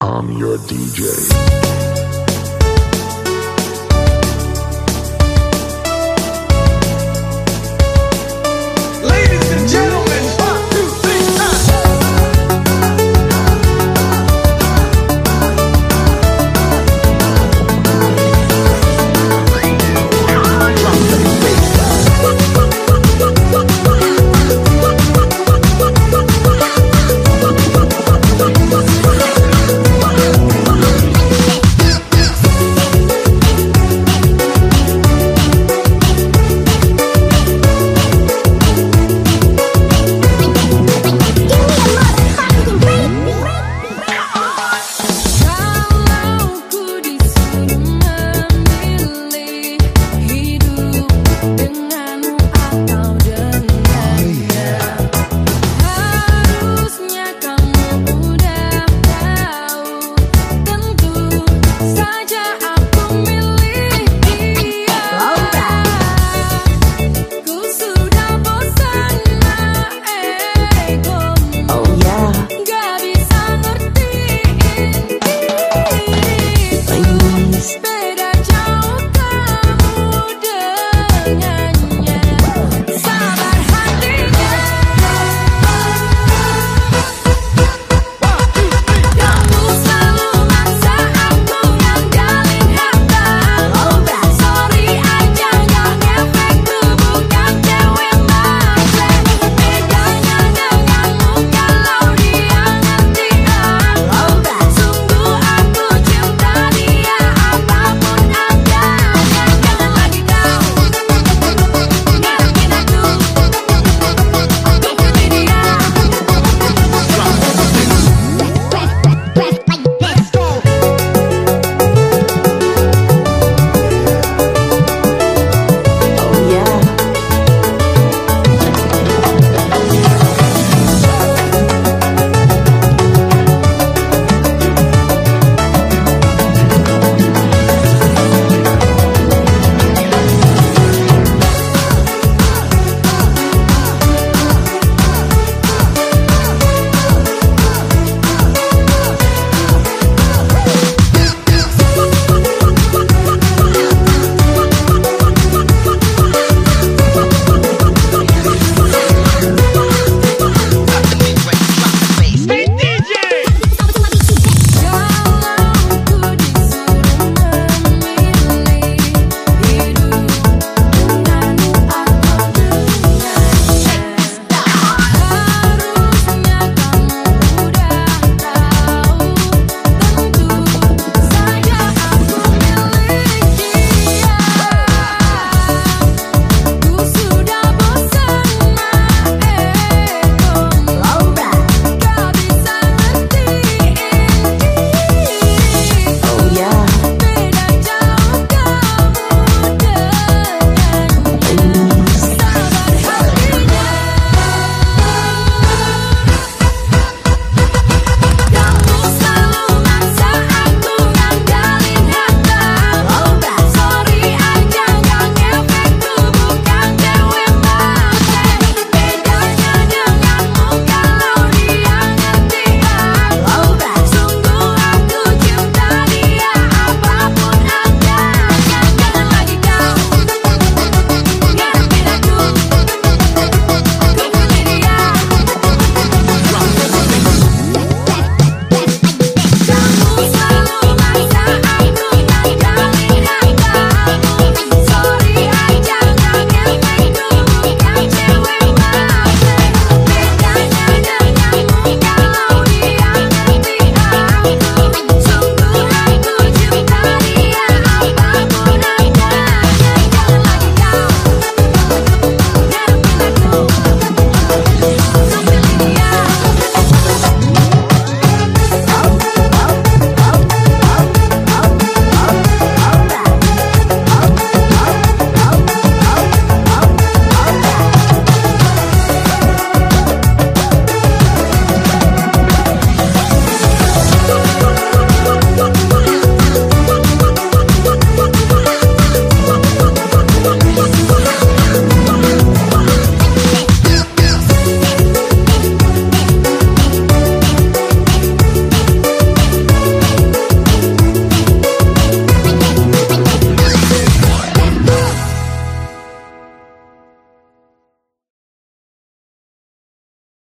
I'm your DJ.